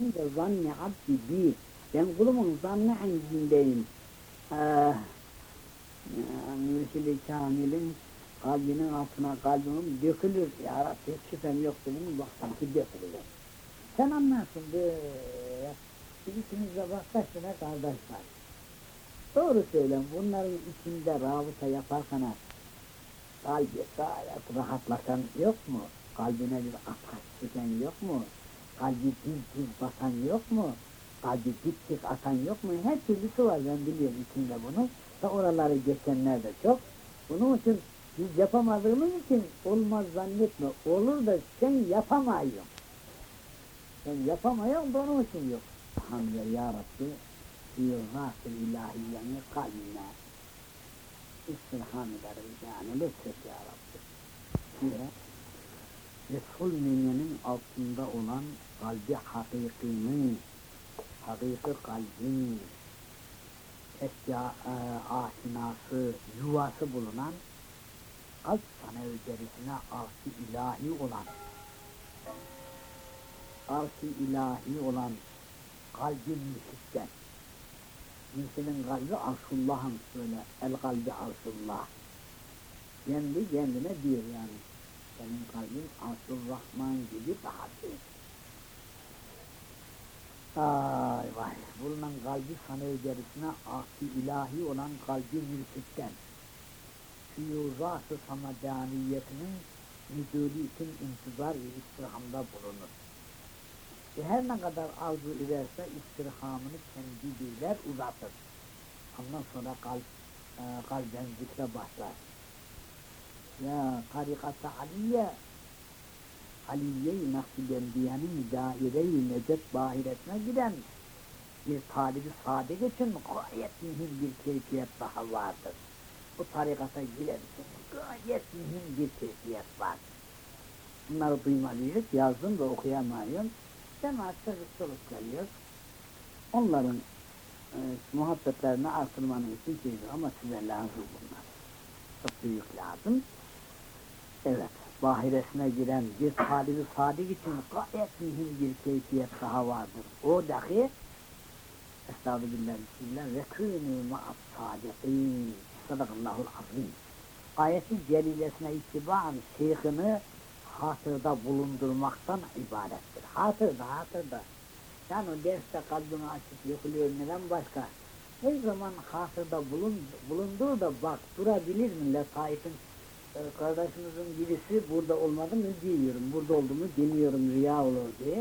Şimdi zanni abdi bi. Ben kulumun zannı indindeyim. Ah, Mürşid-i Kamil'in kalbinin altına kalbim dökülür. Ya Rabbi şüphem yoktu bunun baksam ki dökülür. Sen anlarsın böyle. Biz ikimiz de bak kaç tane kardeş. Doğru söylem. Bunların içinde rabıta yaparsan kalbi gayet rahatlasan yok mu? Kalbine bir atak çeken yok mu? Kalbi diz diz basan yok mu? Kalbi dik dik atan yok mu? Her türlüsü var ben biliyorum içinde bunu. Ve oraları geçenler de çok. Bunun için biz yapamadığımız için olmaz zannetme. Olur da sen yapamayın. Sen yapamayın da onun için yok. Hamdülillah ya Rabbi. Yılgâs-ı ilahiyyeni kalbine. İstirham ederim yani lütfet ya Rabbi. Diye. Lütful münyenin altında olan kalbi hakikinin, hakiki kalbin, eşya e, aşinası, yuvası bulunan kalp sana üzerisine arşı ilahi olan arşı ilahi olan kalbi müşrikten Müşrik'in kalbi arşullah'ın böyle el kalbi arşullah kendi kendine diyor yani senin kalbin arşul rahman gibi daha büyük Ay vay, bulunan kalbi sana üzerisine ahdi ilahi olan kalbi mülkütten, füyuzat-ı samadaniyetinin nüzulü için intizar ve istirhamda bulunur. Ve her ne kadar arzu ederse istirhamını kendi diler uzatır. Ondan sonra kalp, e, kalben zikre başlar. Ya tarikat-ı aliye Aliye-i Nakşibendiye'nin daire-i necet bahiretine giden bir talibi sadık için gayet mühim bir keyfiyet daha vardır. Bu tarikata girersin, gayet mühim bir keyfiyet var. Bunları duymalıyız, yazdım da okuyamayım. Cemaat çocuk çoluk geliyor. Onların e, muhabbetlerini artırmanın için ama size lazım bunlar. Çok büyük lazım. Evet bahiresine giren bir talibi sadık için gayet mühim bir keyfiyet daha vardır. O dahi Estağfirullah, Bismillah ve kûnû ma'as sâdikîn. Sadakallahul azim. Ayeti celilesine itibaren şeyhini hatırda bulundurmaktan ibarettir. Hatırda, hatırda. Yani o derste kalbini açıp yıkılıyor neden başka? Her zaman hatırda bulun, bulundur da bak durabilir mi Letaif'in kardeşimizin birisi burada olmadı mı diyorum, burada oldu mu demiyorum rüya olur diye.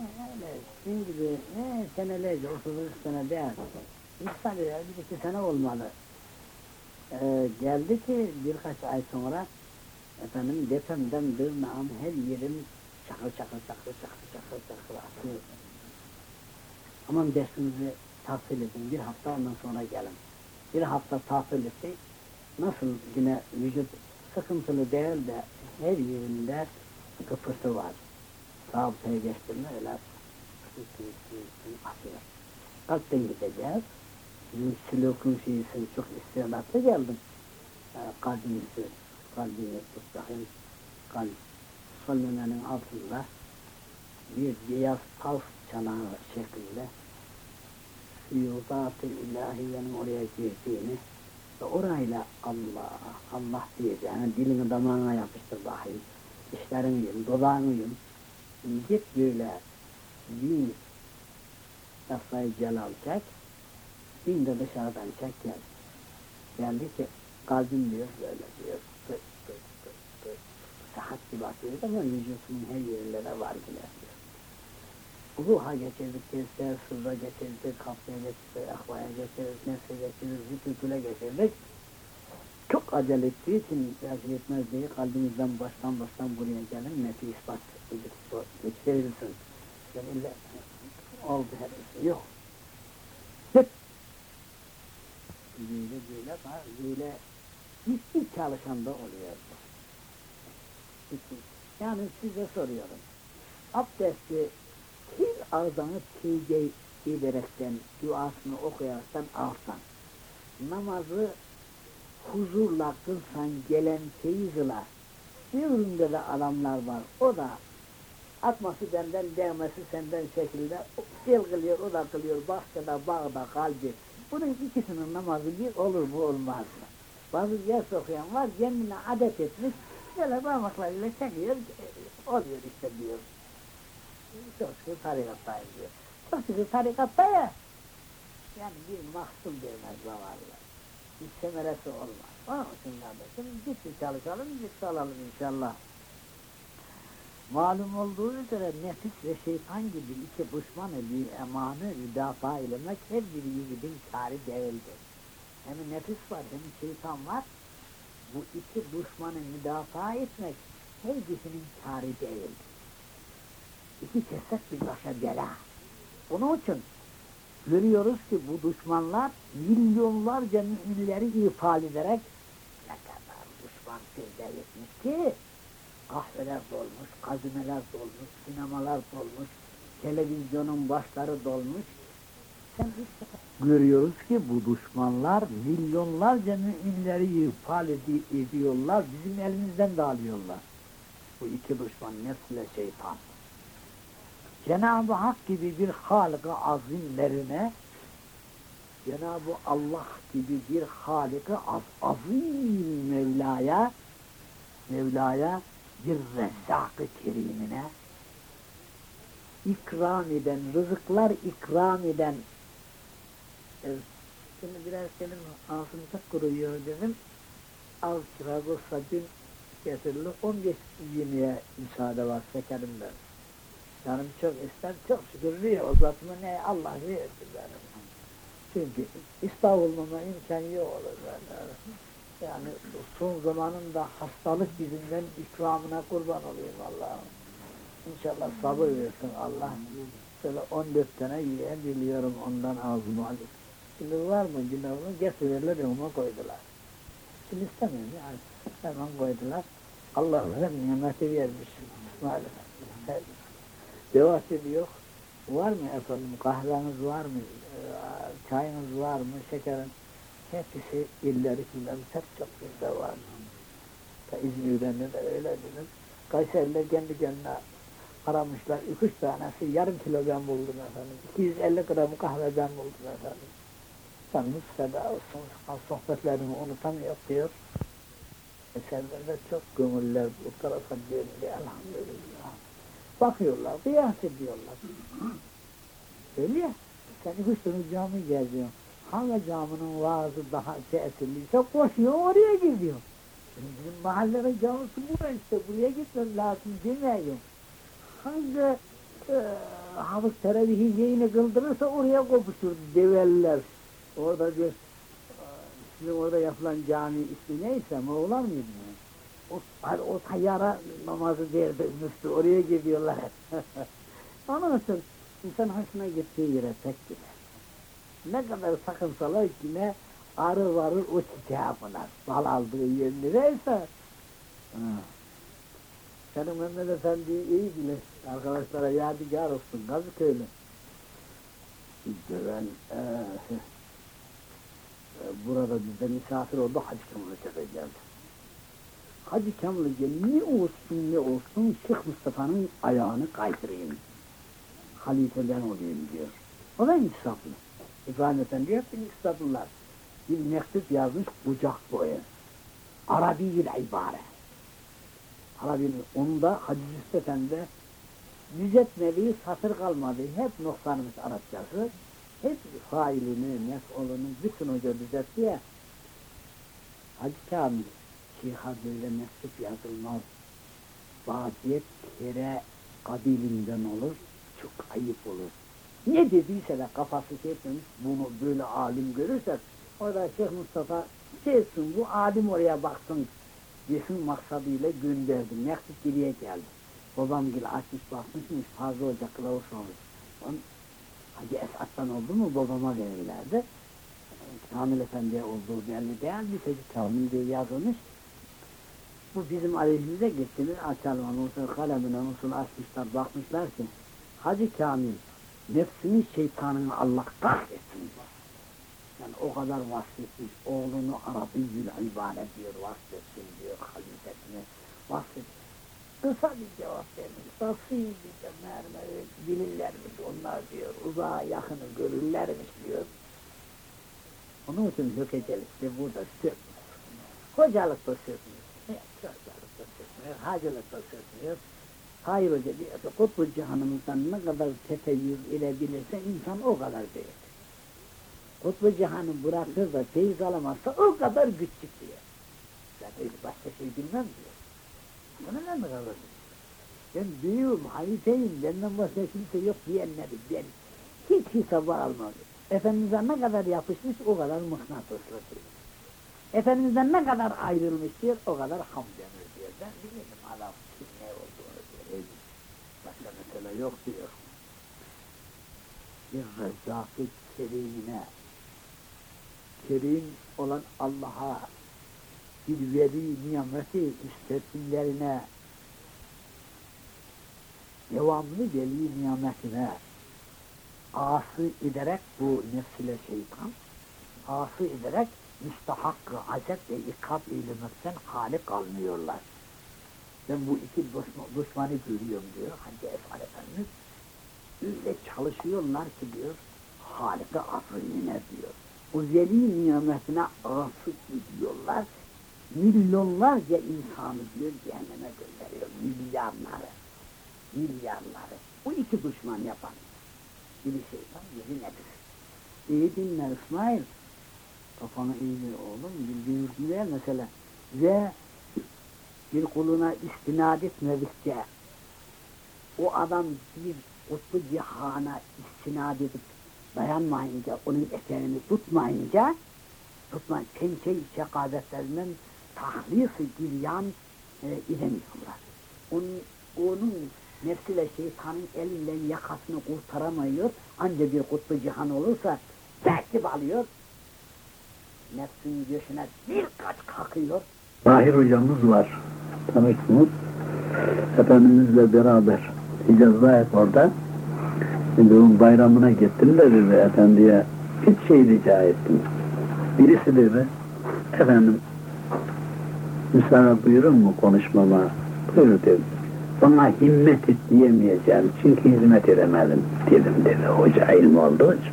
E, öyle sizin gibi ne senelerce, 33 sene değil. İnsan ya, bir iki sene olmalı. E, geldi ki birkaç ay sonra efendim depremden dırnağım her yerim çakır çakır çakır çakır çakır çakır atıyor. Aman dersinizi tahsil edin, bir hafta ondan sonra gelin. Bir hafta tahsil ettik, nasıl yine vücut sıkıntılı değil de her yerinde kıpırtı var. Rabıtaya geçtim mi öyle atıyor. Kalpten gideceğiz. Bizim silokun şeysi çok istidatlı geldim. Ee, kalbimizi, kalbini tutacağım. Kalp solmemenin altında bir beyaz tavs çanağı şeklinde ilahiyenin oraya girdiğini ve orayla Allah, Allah diyeceğini dilini damağına yapıştır dahi. İşlerini yum, dodağını yum. Git böyle bin Yasayı celal çek, bin de dışarıdan çek gel. Geldi ki kalbim diyor böyle diyor. Tık tık tık tık. Sahat gibi atıyor ama vücutunun her yerinde de var bile. Ruha tezler, sırra getirdik, kafaya getirdik, akvaya getirdik, nefse getirdik, zikr getirdik. Çok acele ettiği için tercih etmez diye kalbimizden baştan baştan buraya gelin, nefi ispat geçirilsin. Seninle oldu hepsi, yok. Hep böyle böyle var, böyle hiçbir çalışanda oluyor. Yani size soruyorum. Abdesti ağzını teyze ederekten, duasını okuyaraktan alsan, namazı huzurla kılsan gelen feyizla, bir de adamlar var, o da Atması benden, değmesi senden şekilde. El kılıyor, o da kılıyor, bahçede, bağda, kalbi. Bunun ikisinin namazı bir olur mu olmaz mı? Bazı yer okuyan var, kendine adet etmiş, böyle parmaklarıyla çekiyor, e, oluyor işte diyor. Çok şükür tarikattayım diyor. Çok şükür tarikatta ya, yani bir mahsul vermez zavallı. Bir semeresi olmaz. Onun için kardeşim, ciddi çalışalım, ciddi olalım inşallah. Malum olduğu üzere nefis ve şeytan gibi iki düşmanı bir emanı müdafaa eylemek her bir yiğidin kârı değildir. Hem nefis var hem şeytan var. Bu iki düşmanı müdafaa etmek her birisinin kârı değildir. İki keset bir başa bela. Bunun için görüyoruz ki bu düşmanlar milyonlarca müminleri ifade ederek ne kadar düşman secde etmiş ki kahveler dolmuş, kazimeler dolmuş, sinemalar dolmuş, televizyonun başları dolmuş. Görüyoruz ki bu düşmanlar milyonlarca müminleri ifade edi- ediyorlar, bizim elimizden de alıyorlar. Bu iki düşman nefsle şeytan. Cenab-ı Hak gibi bir Halık-ı azimlerine Cenab-ı Allah gibi bir Halık-ı az, azim Mevla'ya Mevla'ya bir Rezzak-ı Kerim'ine ikram eden, rızıklar ikram eden şimdi biraz senin ağzımıza kuruyor dedim. Az kira olsa dün getirildi 15 yemeğe müsaade var şekerimden canım çok ister çok şükür veriyor o zatımı ne Allah verdi benim çünkü İstanbul'un imkan yok olur. Yani son zamanında hastalık yüzünden ikramına kurban olayım Allah'ım. İnşallah sabır versin Allah. Şöyle 14 tane yiyen biliyorum ondan ağzıma alıp. Şimdi var mı günahımı getirirler önüme koydular. Şimdi istemiyorum yani. Hemen koydular. Allah hep nimeti vermiş. Maalesef. Devası yok. Var mı efendim kahveniz var mı? Ee, Çayınız var mı? Şekerin hepsi illeri kullanmış. Hep çok bizde var. Ta İzmir'den de öyle dedim. Kayseriler kendi kendine aramışlar. İki üç tanesi yarım kilo ben buldum efendim. 250 gram kahve ben buldum efendim. Canımız feda olsun. Sohbetlerimi unutamıyor diyor. Eserlerde çok gönüller bu tarafa döndü elhamdülillah. Bakıyorlar, kıyas ediyorlar. Öyle ya, sen Hüsnü cami geziyorsun. Hangi caminin vaazı daha tesirliyse koşuyor, oraya gidiyor. Bizim mahallenin camisi buraya işte, buraya gitmem lazım demiyor. Hangi e, hafız teravihi yayını kıldırırsa oraya kopuşur develler. Orada bir, e, sizin orada yapılan cami ismi neyse, Moğlan mıydı? O, o tayyara namazı derdi üstü, oraya gidiyorlar. Onun için insan hoşuna gittiği yere tek gider. Ne kadar sakınsalar yine arı varır o çiçeğe pınar. Bal aldığı yer nereyse. Senin Mehmet Efendi iyi bilir. Arkadaşlara yadigar olsun. Kazıköylü. İşte ben e, e, burada bizde misafir oldu Hacı Kemal'e geldi. Hacı Kemal'e ne olsun ne olsun Şeyh Mustafa'nın ayağını kaydırayım. Halife ben olayım diyor. O da insaflı. İbrahim Efendi hep insaflılar. Bir mektup yazmış bucak boyu. Arabi'ül ibare. Arabi'nin onda Hacı Züst Efendi düzeltmediği satır kalmadı. Hep noksanmış Arapçası. Hep failini, mef'olunu bütün hoca düzeltti ya. Hacı Kamil, Şeyh'a böyle mektup yazılmaz. Vaziyet kere kabilinden olur, çok ayıp olur. Ne dediyse de kafası şey bunu böyle alim görürse, orada Şeyh Mustafa şey etsin, bu alim oraya baksın, desin maksadıyla gönderdi. Mektup geriye geldi. Babam gibi açmış bakmışmış, fazla hoca kılavuz olmuş. Onun, Hacı Esat'tan oldu mu babama verirlerdi. Kamil Efendi'ye olduğu belli değil, tek Kamil diye yazılmış. Bu bizim aleyhimize gittiniz, açalım sonra kalemine sonra açmışlar, bakmışlar ki, Hacı Kamil, nefsini şeytanını Allah kahretsin. Yani o kadar vasfetmiş, oğlunu Arabiyyül ibare diyor, vasfetsin diyor, halifesine vasfetsin. Kısa bir cevap vermiş. Bir de mermer bilirlermiş onlar diyor. Uzağa yakını görürlermiş diyor. Onun için hökecelik de burada sökmüyor. Hocalık da da sökmüyor. Diyor ki kutbu cihanımızdan ne kadar tefeyyüz edebilirse insan o kadar büyür. Kutbu cihanı bırakır da feyiz alamazsa o kadar küçük diyor. Zaten başka şey bilmem diyor. Sana ne mi kalır? Ben büyüğüm, halifeyim, benden başka kimse yok diyenleri ben hiç hesaba almam. Efendimiz'e ne kadar yapışmış o kadar mıknatıslı diyor. Efendimiz'den ne kadar ayrılmış diyor o kadar ham denir diyor. Ben bilirim adam kim ne olduğunu diyor. Başka mesele yok diyor. Bir rezzak-ı kerimine kerim olan Allah'a bir veri nimeti müsteslimlerine devamlı veli nimetine ası ederek bu nefsile şeytan ası ederek müstahakkı azap ve ikab eylemekten hali kalmıyorlar. Ben bu iki düşmanı görüyorum diyor Hacı Efal Efendimiz. Öyle çalışıyorlar ki diyor, Halika afrinine diyor. O veli nimetine asık gidiyorlar. Milyonlarca insanı diyor cehenneme gönderiyor. Milyarları. Milyarları. Bu iki düşman yapan. Biri şeytan, biri nedir? İyi dinle İsmail. Kafanı iyi bir oğlum. Bildiğin gibi mesela. Ve bir kuluna istinad etmedikçe o adam bir kutbu cihana istinad edip dayanmayınca, onun eteğini tutmayınca tutma pençe şekabetlerinden tahlisi giryan e, edemiyorlar. Onun, onun nefsiyle şeytanın elinden yakasını kurtaramıyor. Ancak bir kutbu cihan olursa tertip alıyor. Nefsin göğsüne birkaç kalkıyor. Tahir hocamız var. Tanırsınız. Efendimizle beraber Hicaz'dayız orada. Şimdi bayramına gittim de dedi efendiye bir şey rica ettim. Birisi dedi efendim müsaade buyurun mu konuşmama? Buyur dedim. Bana himmet et diyemeyeceğim çünkü hizmet edemedim dedim dedi hoca ilmi olduğu için.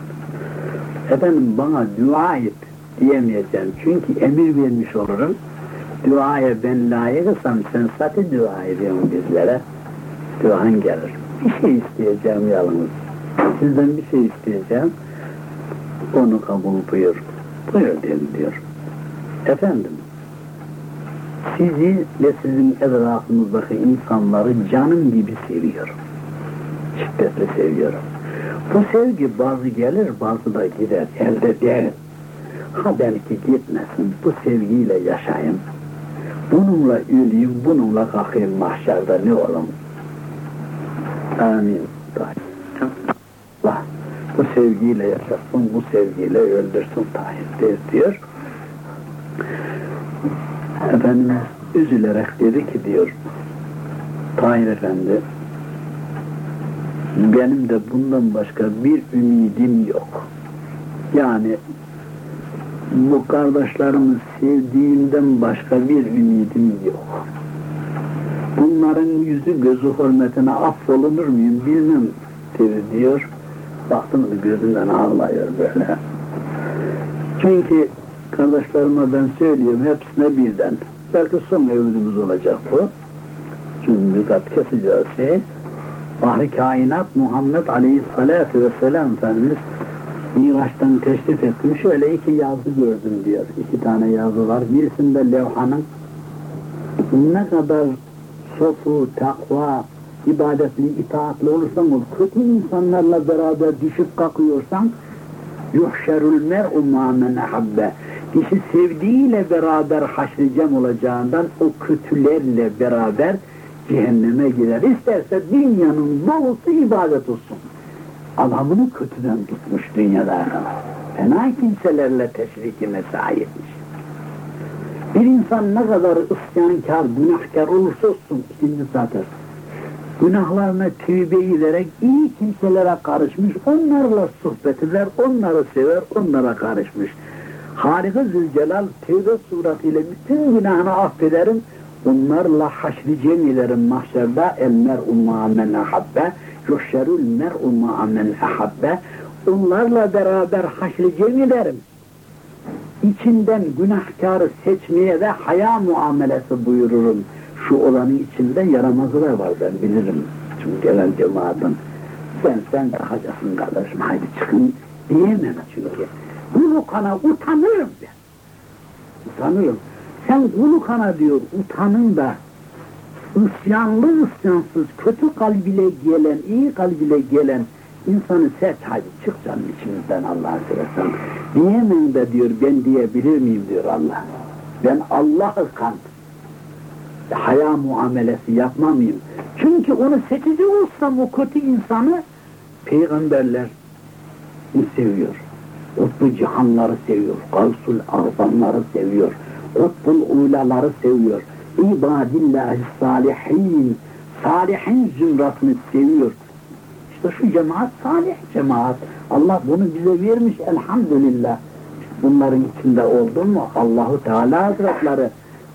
Efendim bana dua et diyemeyeceğim çünkü emir vermiş olurum. Duaya ben layıksam sen zaten dua ediyorsun bizlere. Duan gelir. Bir şey isteyeceğim yalnız. Sizden bir şey isteyeceğim. Onu kabul buyur. Buyur dedim diyor. Efendim, sizi ve sizin etrafınızdaki insanları canım gibi seviyorum. Şiddetle seviyorum. Bu sevgi bazı gelir, bazı da gider. Elde değil. Ha belki gitmesin, bu sevgiyle yaşayayım. Bununla öleyim, bununla kalkayım mahşerde ne olalım. Amin. Allah bu sevgiyle yaşasın, bu sevgiyle öldürsün Tahir diyor. Efendimiz üzülerek dedi ki diyor, Tahir Efendi, benim de bundan başka bir ümidim yok. Yani bu kardeşlerimi sevdiğimden başka bir ümidim yok. Bunların yüzü gözü hürmetine affolunur muyum bilmem dedi diyor. Baktım gözünden ağlıyor böyle. Çünkü kardeşlerime ben söylüyorum hepsine birden. Belki son evliliğimiz olacak bu. Çünkü kat keseceğiz. Bahri kainat Muhammed Aleyhisselatü Vesselam Efendimiz Miraç'tan teşrif ettim. Şöyle iki yazı gördüm diyor. İki tane yazı var. Birisinde levhanın ne kadar sofu, takva, ibadetli, itaatli olursan ol, kötü insanlarla beraber düşüp kalkıyorsan yuhşerul mer'u ma men ahabbe kişi sevdiğiyle beraber haşricem olacağından o kötülerle beraber cehenneme gider. İsterse dünyanın dolusu ibadet olsun. Adamını kötüden tutmuş dünyada. Fena kimselerle teşriki mesai etmiş. Bir insan ne kadar isyankar, günahkar olursa olsun ikinci zaten günahlarına tövbe ederek iyi kimselere karışmış, onlarla sohbet eder, onları sever, onlara karışmış. Harika Zülcelal tevbe suratıyla bütün günahını affederim, Onlarla haşri cemilerin mahşerde el mer'u ma'amen ahabbe yuhşerul mer'u ma'amen ahabbe Onlarla beraber haşri cemilerim. İçinden günahkarı seçmeye de haya muamelesi buyururum. Şu olanın içinde yaramazlar var ben bilirim. Çünkü gelen cemaatin sen sen kalkacaksın kardeşim haydi çıkın diyemem çünkü. Kulu kana utanırım ben. Utanırım. Sen kulu kana diyor utanın da ısyanlı ısyansız kötü kalbiyle gelen, iyi kalbiyle gelen insanı seç hadi çık canım içimizden Allah'ı seversen. Diyemem de diyor ben diyebilir miyim diyor Allah. Ben Allah'ı kan haya muamelesi yapmamayayım. Çünkü onu seçici olsam o kötü insanı peygamberler seviyor. Kutbu cihanları seviyor. Gavsul azamları seviyor. Kutbul ulaları seviyor. İbadillahi salihin. Salihin zümratını seviyor. İşte şu cemaat salih cemaat. Allah bunu bize vermiş elhamdülillah. Bunların içinde oldun mu Allahu Teala Hazretleri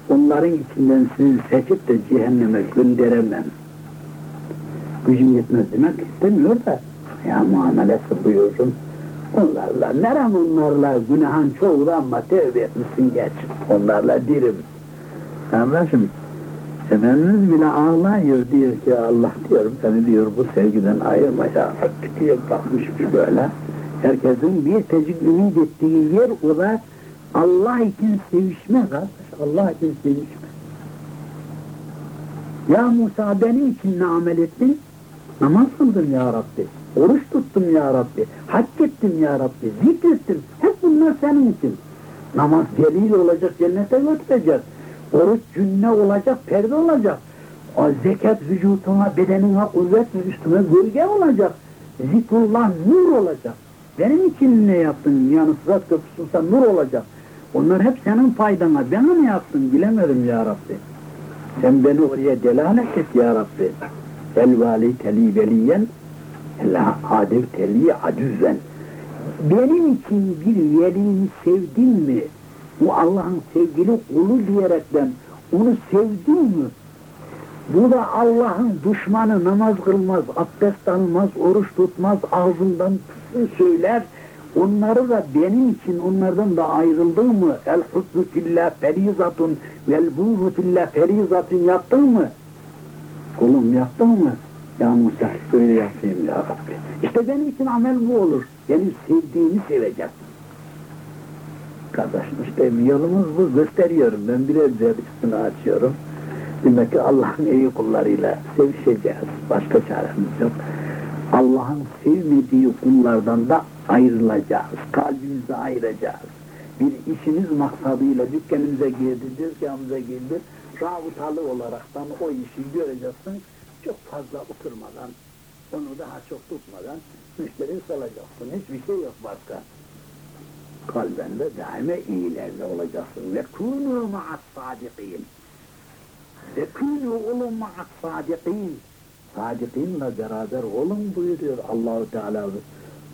onların içinden sizi seçip de cehenneme gönderemem. Gücüm yetmez demek istemiyor da ya muamelesi buyurun. Onlarla, nerem onlarla günahın çoğu da ama tevbe etmişsin geç. Onlarla dirim. Kardeşim, Efendimiz bile ağlıyor diyor ki Allah diyor beni diyor bu sevgiden ayırmaya diye bakmış böyle. Herkesin bir tecik ümit ettiği yer o da Allah için sevişme kardeş. Allah için sevişme. Ya Musa benim için ne amel ettin? Namaz kıldım ya Rabbi. Oruç tuttum ya Rabbi. Hac ettim ya Rabbi. Zikrettim. Hep bunlar senin için. Namaz delil olacak, cennete götürecek. Oruç cünne olacak, perde olacak. Zekat vücutuna, bedenine kuvvet ve üstüne gölge olacak. Zikrullah nur olacak. Benim için ne yaptın? Yani sırat köprüsünse nur olacak. Onlar hep senin faydana. Bana ne yaptın? Bilemedim ya Rabbi. Sen beni oraya delalet et ya Rabbi. El vali teli veliyen la adev teli adüzzen. Benim için bir velini sevdin mi? Bu Allah'ın sevgili kulu diyerekten onu sevdin mi? Bu da Allah'ın düşmanı namaz kılmaz, abdest almaz, oruç tutmaz, ağzından söyler. Onları da benim için onlardan da ayrıldın mı? El husnu fillah ferizatun vel buğzu fillah ferizatun yaptın mı? Kulum yaptın mı? Ya Musa böyle yapayım ya Rabbi. İşte benim için amel bu olur. Benim sevdiğimi seveceksin. Kardeşim işte yolumuz bu gösteriyorum. Ben biraz daha üstünü açıyorum. Demek ki Allah'ın iyi kullarıyla sevişeceğiz. Başka çaremiz yok. Allah'ın sevmediği kullardan da ayrılacağız. Kalbimizi ayıracağız. Bir işimiz maksadıyla dükkanımıza girdi, dükkanımıza girdi. Rabıtalı olaraktan o işi göreceksin. Çok fazla oturmadan, onu daha çok tutmadan müşteri salacaksın. Hiçbir şey yok başka. Kalbende daima iyilerle olacaksın. Ve kûnû ma'as sadiqîn. Ve kûnû olun ma'as sadiqîn. Sadikinle beraber olun buyuruyor Allahu Teala.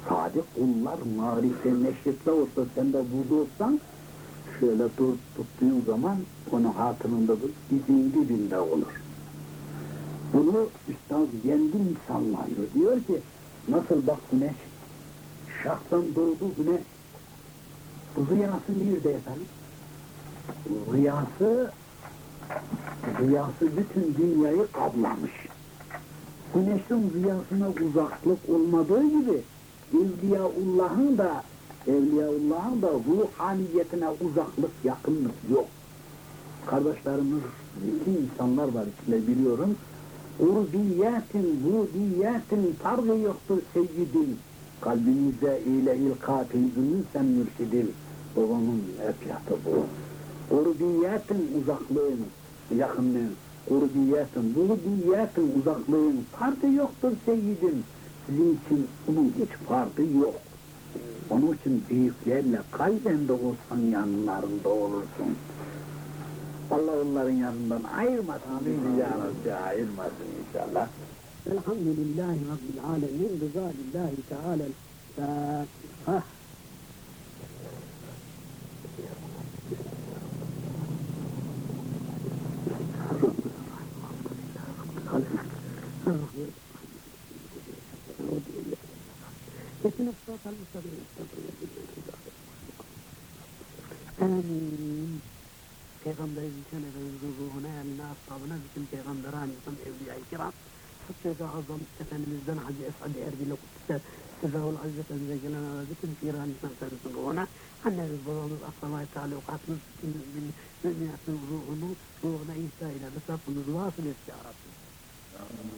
Sadık kullar marife neşretle olsa sen de burada olsan şöyle dur tuttuğun zaman onun hatırında dur, dizin dibinde olur. Bunu Üstad kendi misallayıyor. Diyor ki nasıl bak güneş şahtan doğdu güneş rüyası nerede efendim? Rüyası rüyası bütün dünyayı kaplamış güneşin rüyasına uzaklık olmadığı gibi Evliyaullah'ın da Evliyaullah'ın da ruhaniyetine uzaklık, yakınlık yok. Kardeşlerimiz, bütün insanlar var içinde biliyorum. Urdiyetin, budiyetin tarzı yoktur seyyidin. Kalbimize ile ilkat eydinin sen mürşidin. Babamın efyatı bu. Urdiyetin uzaklığın, yakınlığın. Kurbiyetin, buğdiyetin uzaklığın farkı yoktur seyyidim. Sizin için bunun hiç farkı yok. Onun için büyüklerle kalben de olsan yanlarında olursun. Allah onların yanından ayırmasın bizi ya Rabbi ayırmasın inşallah. Elhamdülillahi Rabbil alemin, rıza lillahi teala. Fatiha. لكن الصوت المستقيم Amin. Peygamberimizin Efendimizin ruhuna eline ashabına bütün peygamber hanımızın evliya-i kiram Sıkkı Azam Efendimiz'den Hacı Esad-ı Erbil'e kutlise Sıfahul Aziz Efendimiz'e gelen ara bütün Firan İslam Efendimiz'in ruhuna annemiz babamız Aslamay Talukatımız bütün müminatın ruhunu ruhuna ihsa ile ve sabrını vasıl etti ya Rabbi. Amin.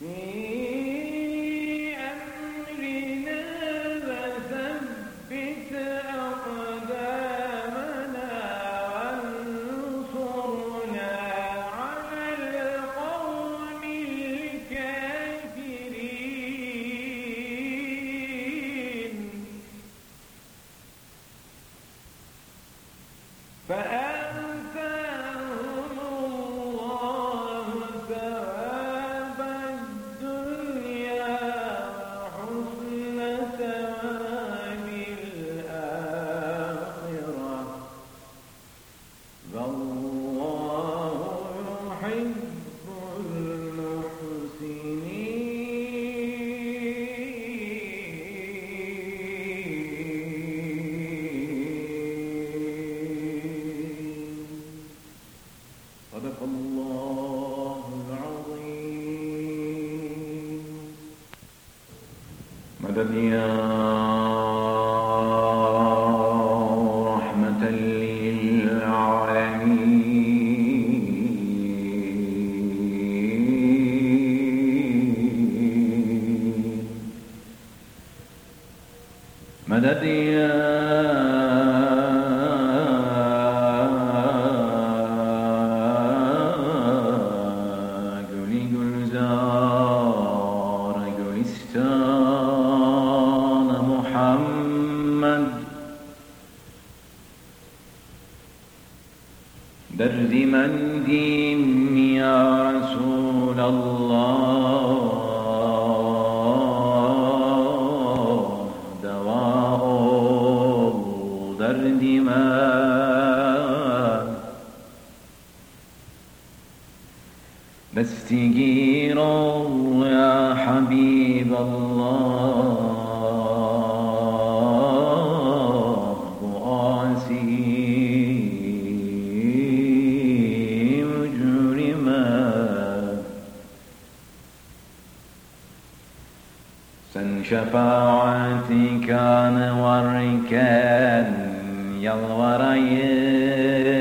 Mm. dunia طاعتك نورك يضورين